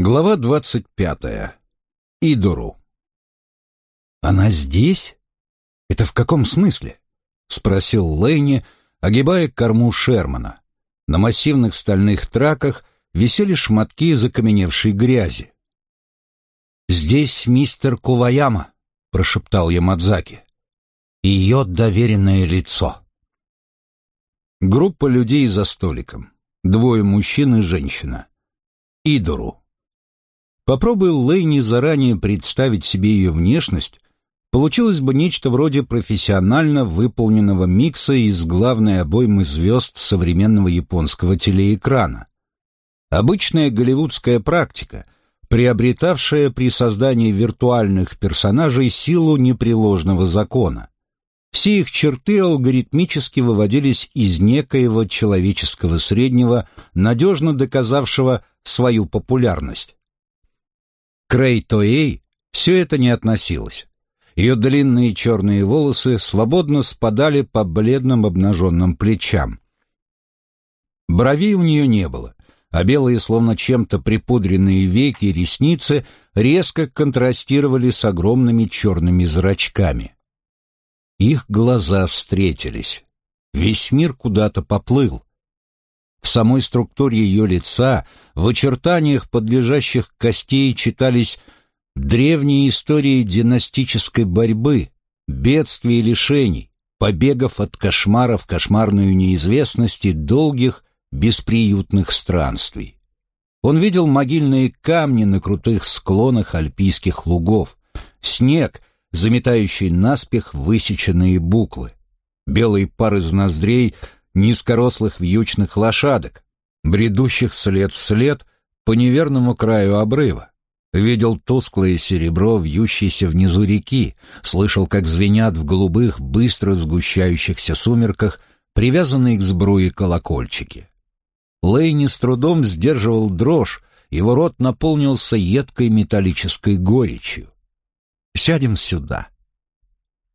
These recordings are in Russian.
Глава двадцать пятая. Идору. «Она здесь? Это в каком смысле?» — спросил Лэйни, огибая корму Шермана. На массивных стальных траках висели шматки закаменевшей грязи. «Здесь мистер Куваяма», — прошептал Ямадзаки. «Ее доверенное лицо». Группа людей за столиком. Двое мужчин и женщина. Идору. Попробуй Лэйни заранее представить себе ее внешность, получилось бы нечто вроде профессионально выполненного микса из главной обоймы звезд современного японского телеэкрана. Обычная голливудская практика, приобретавшая при создании виртуальных персонажей силу непреложного закона. Все их черты алгоритмически выводились из некоего человеческого среднего, надежно доказавшего свою популярность. К Рэй Тоэй все это не относилось. Ее длинные черные волосы свободно спадали по бледным обнаженным плечам. Бровей у нее не было, а белые, словно чем-то припудренные веки и ресницы резко контрастировали с огромными черными зрачками. Их глаза встретились. Весь мир куда-то поплыл. В самой структуре ее лица, в очертаниях подлежащих костей читались древние истории династической борьбы, бедствий и лишений, побегов от кошмара в кошмарную неизвестность и долгих бесприютных странствий. Он видел могильные камни на крутых склонах альпийских лугов, снег, заметающий наспех высеченные буквы, белый пар из ноздрей — низкорослых вьючных лошадок, бредущих след в след по неверному краю обрыва. Видел тусклое серебро, вьющееся внизу реки, слышал, как звенят в голубых, быстро сгущающихся сумерках привязанные к сбруе колокольчики. Лейни с трудом сдерживал дрожь, его рот наполнился едкой металлической горечью. «Сядем сюда».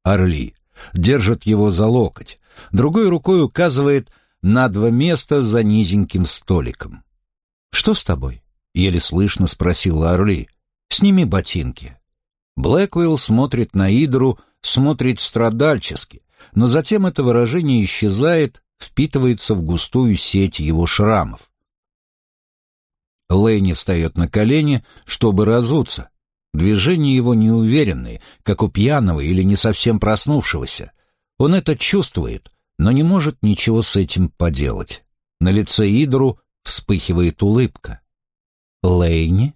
Орли держит его за локоть, другой рукой указывает на два места за низеньким столиком. «Что с тобой?» — еле слышно спросила Орли. «Сними ботинки». Блэквилл смотрит на Идру, смотрит страдальчески, но затем это выражение исчезает, впитывается в густую сеть его шрамов. Лэйни встает на колени, чтобы разуться. Движения его неуверенные, как у пьяного или не совсем проснувшегося. Он это чувствует, но не может ничего с этим поделать. На лице Идру вспыхивает улыбка. Лейни?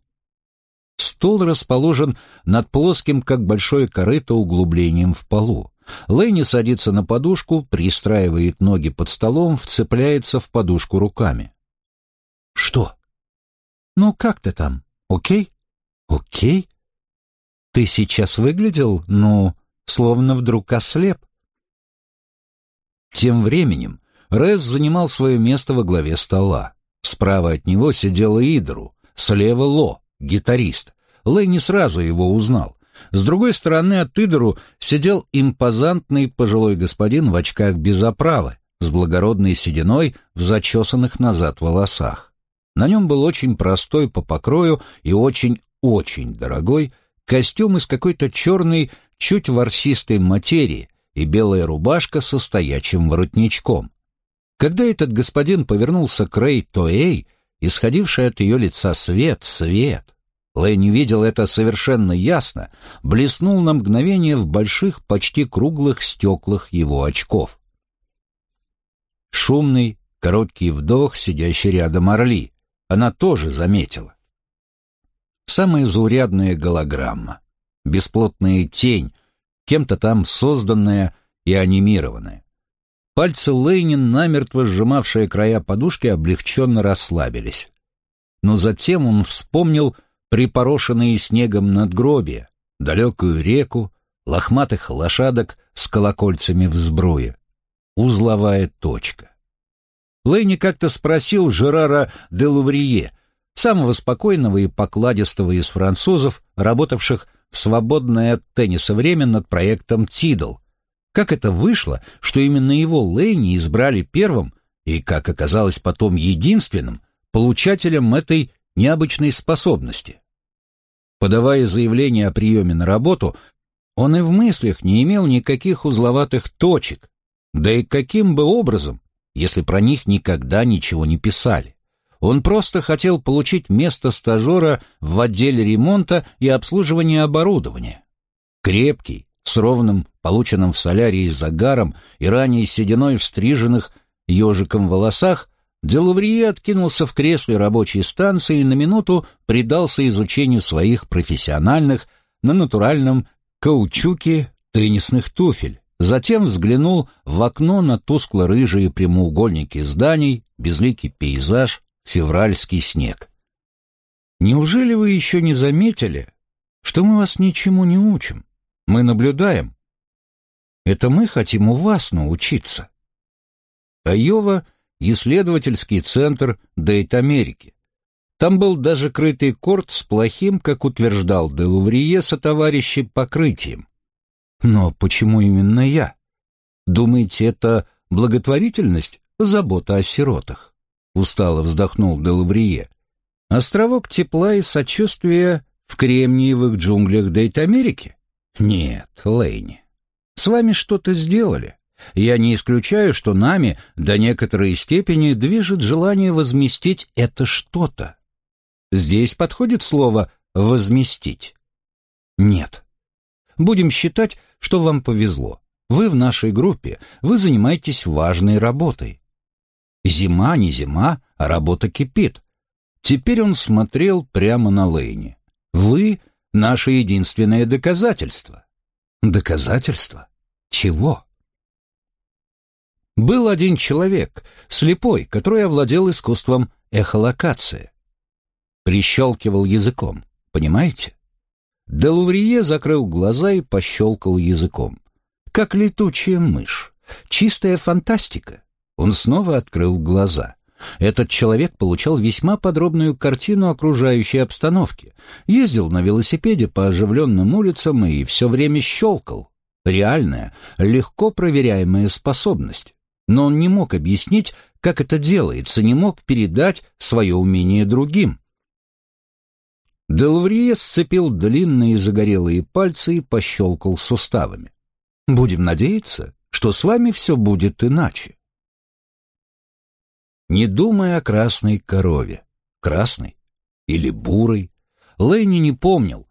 Стол расположен над плоским, как большое корыто, углублением в полу. Лейни садится на подушку, пристраивает ноги под столом, вцепляется в подушку руками. «Что?» «Ну, как ты там? Окей?» «Окей?» «Ты сейчас выглядел, ну, словно вдруг ослеп. Тем временем Рез занимал свое место во главе стола. Справа от него сидела Идру, слева Ло, гитарист. Лэй не сразу его узнал. С другой стороны от Идру сидел импозантный пожилой господин в очках без оправы, с благородной сединой в зачесанных назад волосах. На нем был очень простой по покрою и очень-очень дорогой костюм из какой-то черной, чуть ворсистой материи, и белая рубашка со стоячим воротничком. Когда этот господин повернулся к Рэй Тоэй, исходивший от ее лица свет, свет, Лэнни видел это совершенно ясно, блеснул на мгновение в больших, почти круглых стеклах его очков. Шумный, короткий вдох, сидящий рядом Орли. Она тоже заметила. Самая заурядная голограмма, бесплотная тень, кем-то там созданная и анимированная. Пальцы Лейнин, намертво сжимавшие края подушки, облегченно расслабились. Но затем он вспомнил припорошенные снегом надгробия, далекую реку, лохматых лошадок с колокольцами в сбруе. Узловая точка. Лейни как-то спросил Жерара де Луврие, самого спокойного и покладистого из французов, работавших в свободное от тенниса время над проектом «Тидл». Как это вышло, что именно его Лэйни избрали первым и, как оказалось потом, единственным получателем этой необычной способности. Подавая заявление о приеме на работу, он и в мыслях не имел никаких узловатых точек, да и каким бы образом, если про них никогда ничего не писали. Он просто хотел получить место стажера в отделе ремонта и обслуживания оборудования. Крепкий, с ровным, полученным в солярии загаром и ранее сединой в стриженных ежиком волосах, Делаврие откинулся в кресле рабочей станции и на минуту предался изучению своих профессиональных, на натуральном каучуке теннисных туфель. Затем взглянул в окно на тускло-рыжие прямоугольники зданий, безликий пейзаж, февральский снег. Неужели вы еще не заметили, что мы вас ничему не учим? Мы наблюдаем. Это мы хотим у вас научиться. Айова — исследовательский центр Дейт-Америки. Там был даже крытый корт с плохим, как утверждал Делуврие, сотоварищи покрытием. Но почему именно я? Думаете, это благотворительность, забота о сиротах? Устало вздохнул Делаврие. Островок тепла и сочувствия в кремниевых джунглях Дейт-Америки? Нет, Лейни. С вами что-то сделали. Я не исключаю, что нами до некоторой степени движет желание возместить это что-то. Здесь подходит слово «возместить». Нет. Будем считать, что вам повезло. Вы в нашей группе, вы занимаетесь важной работой. Зима не зима, а работа кипит. Теперь он смотрел прямо на Лейни. Вы — наше единственное доказательство. Доказательство? Чего? Был один человек, слепой, который овладел искусством эхолокации. Прищелкивал языком, понимаете? Делуврие закрыл глаза и пощелкал языком. Как летучая мышь. Чистая фантастика. Он снова открыл глаза. Этот человек получал весьма подробную картину окружающей обстановки, ездил на велосипеде по оживленным улицам и все время щелкал. Реальная, легко проверяемая способность. Но он не мог объяснить, как это делается, не мог передать свое умение другим. Делврие сцепил длинные загорелые пальцы и пощелкал суставами. «Будем надеяться, что с вами все будет иначе» не думая о красной корове. Красной или бурой? Лэйни не помнил.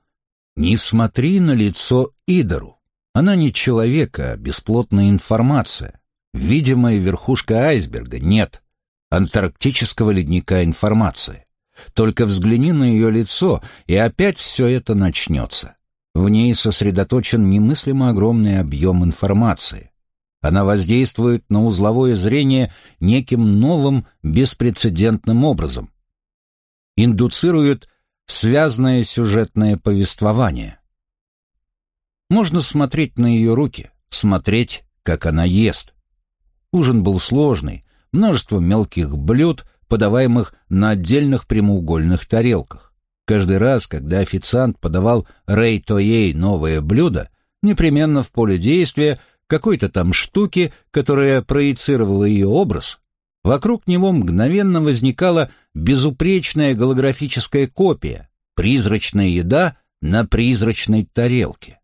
Не смотри на лицо Идору. Она не человек, а бесплотная информация. Видимая верхушка айсберга нет. Антарктического ледника информации. Только взгляни на ее лицо, и опять все это начнется. В ней сосредоточен немыслимо огромный объем информации. Она воздействует на узловое зрение неким новым беспрецедентным образом. Индуцирует связанное сюжетное повествование. Можно смотреть на ее руки, смотреть, как она ест. Ужин был сложный, множество мелких блюд, подаваемых на отдельных прямоугольных тарелках. Каждый раз, когда официант подавал Рэй Тоей новое блюдо, непременно в поле действия какой-то там штуки, которая проецировала ее образ, вокруг него мгновенно возникала безупречная голографическая копия, призрачная еда на призрачной тарелке.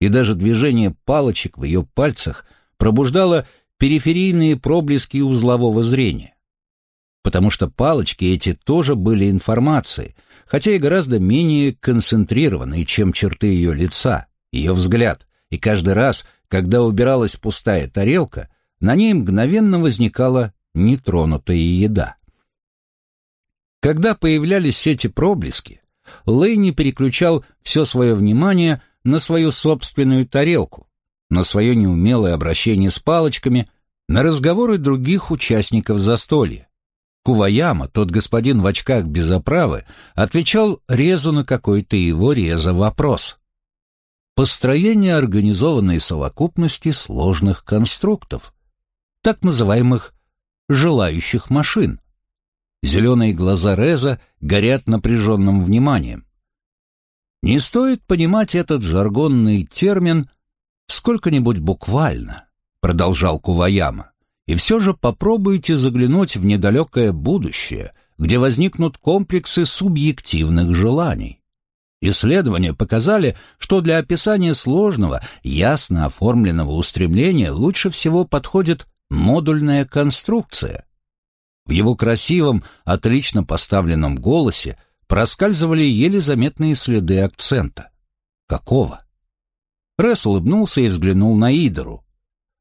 И даже движение палочек в ее пальцах пробуждало периферийные проблески узлового зрения. Потому что палочки эти тоже были информацией, хотя и гораздо менее концентрированной, чем черты ее лица, ее взгляд, и каждый раз, когда убиралась пустая тарелка, на ней мгновенно возникала нетронутая еда. Когда появлялись эти проблески, Лэйни переключал все свое внимание на свою собственную тарелку, на свое неумелое обращение с палочками, на разговоры других участников застолья. Куваяма, тот господин в очках без оправы, отвечал Резу на какой-то его Реза вопрос построение организованной совокупности сложных конструктов, так называемых «желающих машин». Зеленые глаза Реза горят напряженным вниманием. Не стоит понимать этот жаргонный термин сколько-нибудь буквально, продолжал Куваяма, и все же попробуйте заглянуть в недалекое будущее, где возникнут комплексы субъективных желаний. Исследования показали, что для описания сложного, ясно оформленного устремления лучше всего подходит модульная конструкция. В его красивом, отлично поставленном голосе проскальзывали еле заметные следы акцента. Какого? Ресс улыбнулся и взглянул на Идору.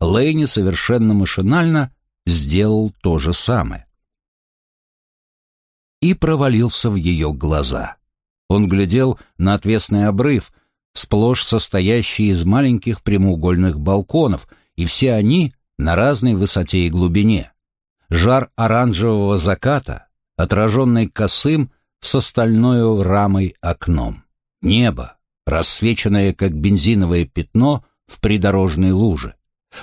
Лейни совершенно машинально сделал то же самое. И провалился в ее глаза. Он глядел на отвесный обрыв, сплошь состоящий из маленьких прямоугольных балконов, и все они на разной высоте и глубине. Жар оранжевого заката, отраженный косым с остальной рамой окном. Небо, рассвеченное как бензиновое пятно в придорожной луже.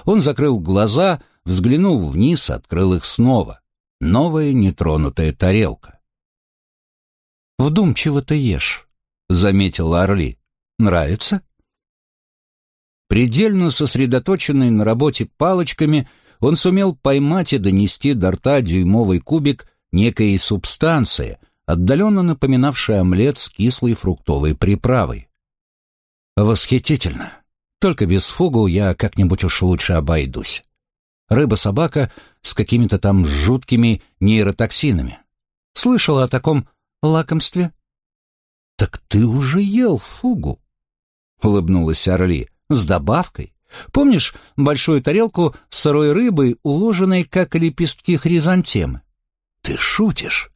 Он закрыл глаза, взглянул вниз, открыл их снова. Новая нетронутая тарелка. «Вдумчиво ты ешь», — заметила Орли. «Нравится?» Предельно сосредоточенный на работе палочками, он сумел поймать и донести до рта дюймовый кубик некой субстанции, отдаленно напоминавшей омлет с кислой фруктовой приправой. «Восхитительно. Только без фугу я как-нибудь уж лучше обойдусь. Рыба-собака с какими-то там жуткими нейротоксинами. Слышала о таком лакомстве?» «Так ты уже ел фугу?» — улыбнулась Орли. «С добавкой. Помнишь большую тарелку с сырой рыбой, уложенной, как лепестки хризантемы?» «Ты шутишь?»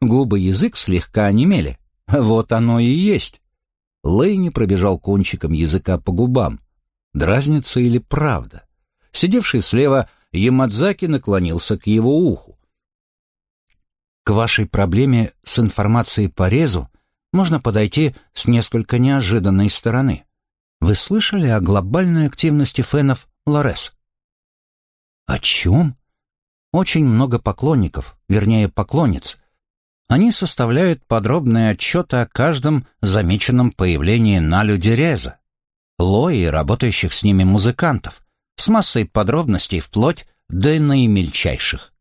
Губы язык слегка онемели. Вот оно и есть. Лейни пробежал кончиком языка по губам. Дразнится или правда? Сидевший слева Ямадзаки наклонился к его уху. К вашей проблеме с информацией по резу можно подойти с несколько неожиданной стороны. Вы слышали о глобальной активности фенов Лорес? О чем? Очень много поклонников, вернее, поклонниц. Они составляют подробные отчеты о каждом замеченном появлении на люди Реза, Лои работающих с ними музыкантов, с массой подробностей вплоть до наимельчайших.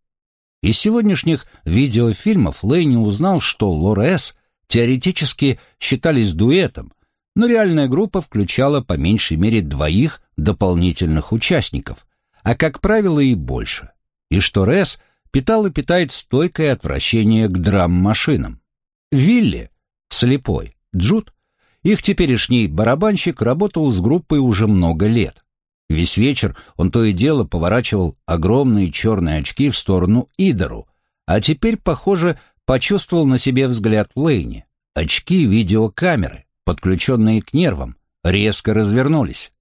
Из сегодняшних видеофильмов Лейни узнал, что Лорес теоретически считались дуэтом, но реальная группа включала по меньшей мере двоих дополнительных участников, а, как правило, и больше, и что Рес питал и питает стойкое отвращение к драм-машинам. Вилли, слепой, Джуд, их теперешний барабанщик работал с группой уже много лет. Весь вечер он то и дело поворачивал огромные черные очки в сторону Идору, а теперь, похоже, почувствовал на себе взгляд Лейни. Очки видеокамеры, подключенные к нервам, резко развернулись.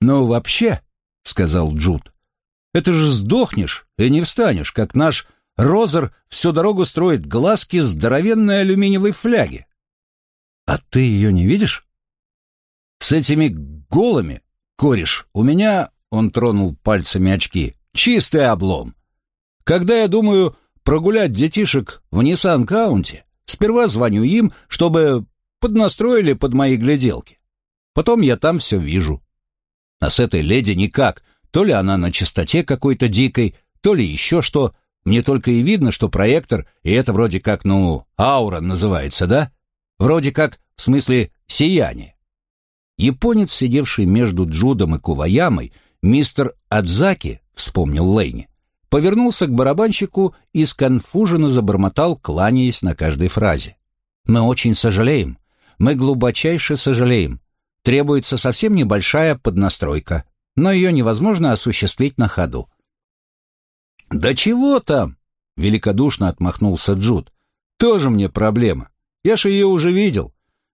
«Ну, вообще», — сказал Джуд, — «это же сдохнешь и не встанешь, как наш Розер всю дорогу строит глазки здоровенной алюминиевой фляги. А ты ее не видишь? С этими голыми Кореш, у меня, он тронул пальцами очки, чистый облом. Когда я думаю прогулять детишек в Ниссан-каунте, сперва звоню им, чтобы поднастроили под мои гляделки. Потом я там все вижу. А с этой леди никак. То ли она на чистоте какой-то дикой, то ли еще что. Мне только и видно, что проектор, и это вроде как, ну, аура называется, да? Вроде как, в смысле, сияние. Японец, сидевший между Джудом и Куваямой, мистер Адзаки, вспомнил Лейни, повернулся к барабанщику и сконфуженно забормотал, кланяясь на каждой фразе. «Мы очень сожалеем. Мы глубочайше сожалеем. Требуется совсем небольшая поднастройка, но ее невозможно осуществить на ходу». «Да чего там?» — великодушно отмахнулся Джуд. «Тоже мне проблема. Я ж ее уже видел.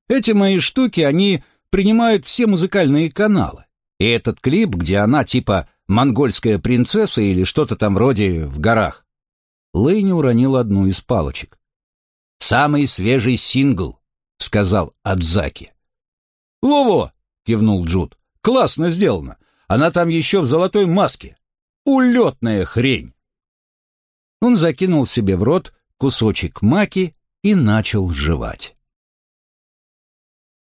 Эти мои штуки, они принимают все музыкальные каналы. И этот клип, где она типа монгольская принцесса или что-то там вроде в горах. Лэйни уронил одну из палочек. «Самый свежий сингл», — сказал Адзаки. «Во-во!» — кивнул Джуд. «Классно сделано. Она там еще в золотой маске. Улетная хрень!» Он закинул себе в рот кусочек маки и начал жевать.